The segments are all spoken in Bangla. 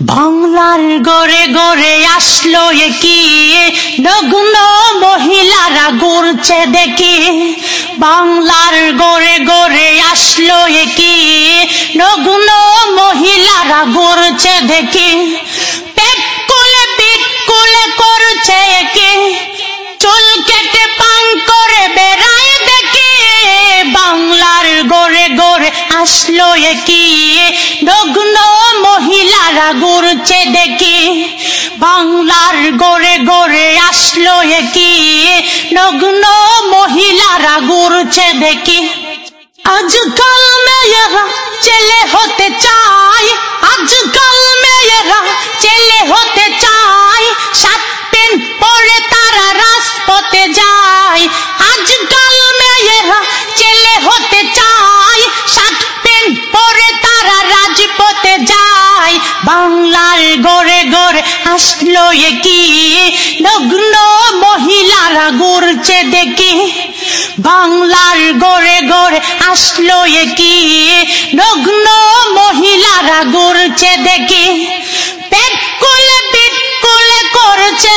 বাংলার গড়ে গড়ে আসলো কি নগ্ন মহিলারা ঘুরছে দেখি। বাংলার গড়ে গড়ে আসলো কি নগ্ন মহিলারা ঘুরছে দেখি। পেট কুলে পিট করছে কি আসলো কি নগ্ন মহিলারা ঘুরছে দেখি। বাংলার গড়ে গড়ে আসলো কি নগ্ন মহিলারা ঘুরছে দেখি। আজকাল মেয়েরা ছেলে হতে চায়। আসলো কি নগ্ন মহিলারা গড়ছে দেখি বাংলার গড়ে গড়ে আসলো কি নগ্ন মহিলারা গড়ছে দেখি পেট কুলে পিট কুলে করছে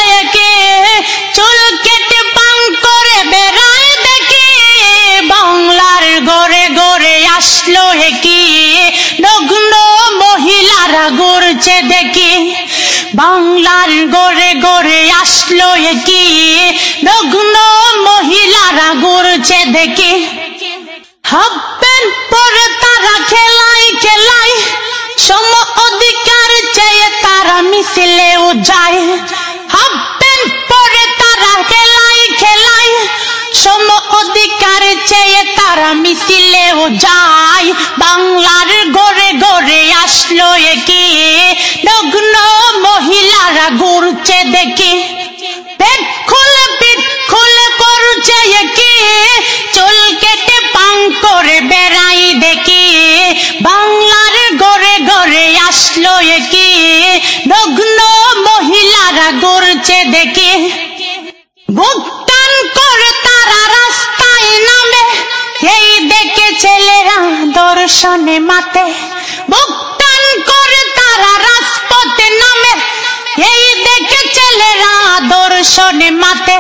বাংলার গড়ে গড়ে আসলো এগিয়ে। নগ্ন চেয়ে তারা মিছিলেও যায় বাংলার গড়ে গড়ে আসলো একে। নগ্ন মহিলারা ঘুরছে দেখে। পেট খুলে পিট খুলে করছে কি চুল কেটে পাং করে বেড়াই দেখি। বাংলার গড়ে গড়ে আসলো কি নগ্ন মহিলারা ঘুরছে দেখি। ভুগতান দর্শনে মাতে ভুগতান করে তারা রাজপথে নামে। এই দেখে ছেলেরা দর্শনে মাতে,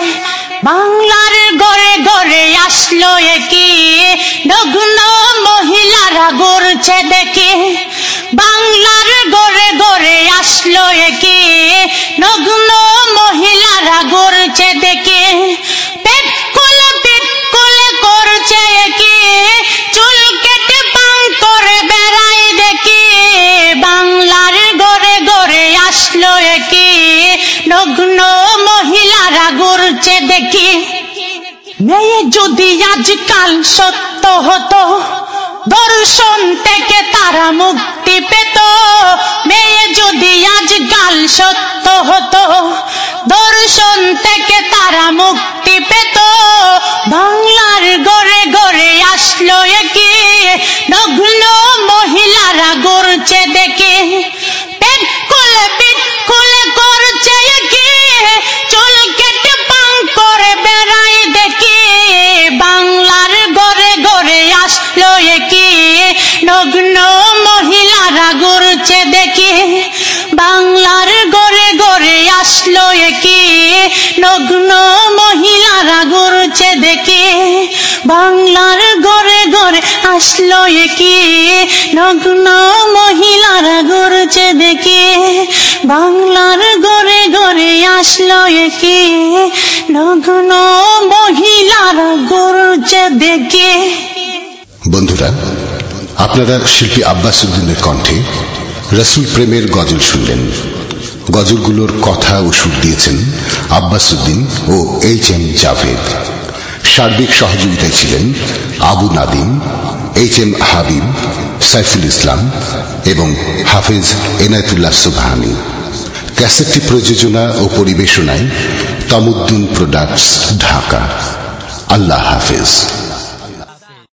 বাংলার গড়ে গড়ে আসলো কি নগ্ন মহিলারা ঘুরছে দেখে, বাংলার গড়ে গড়ে আসলো কি নগ্ন নগ্ন মহিলারা ঘুরছে দেখি। মেয়ে যদি আজকাল সত্য হতো, দর্শন থেকে তারা মুক্তি পেত। মেয়ে যদি আজকাল সত্য হতো, দর্শন থেকে তারা মুক্তি পেত। বাংলার গড়ে গড়ে আসলো একে নগ্ন মহিলারা গড়ছে দেখে। নগ্ন মহিলারা ঘুরছে দেখি। বাংলার গড়ে গড়ে আসলো একে। নগ্ন মহিলারা ঘুরছে দেখি। বাংলার গড়ে গড়ে আসলো একে। নগ্ন মহিলারা ঘুরছে দেখে। বাংলার গড়ে গড়ে আসলো একে। নগ্ন মহিলারা ঘুরছে দেখি। বন্ধুরা আপনারা শিল্পী আব্বাস উদ্দিনের কণ্ঠে রসুল প্রেমের গজল শুনলেন। গজলগুলোর কথা ও সুর দিয়েছেন আব্বাস উদ্দিন ও এইচ এম জাভেদ। সার্বিক সহযোগিতায় ছিলেন আবু নাদিম, এইচ এম হাবিব, সাইফুল ইসলাম এবং হাফেজ এনায়তুল্লাহ সুবহানি। ক্যাসেটটি প্রযোজনা ও পরিবেশনায় তমুদ্দুন প্রোডাক্টস ঢাকা। আল্লাহ হাফেজ।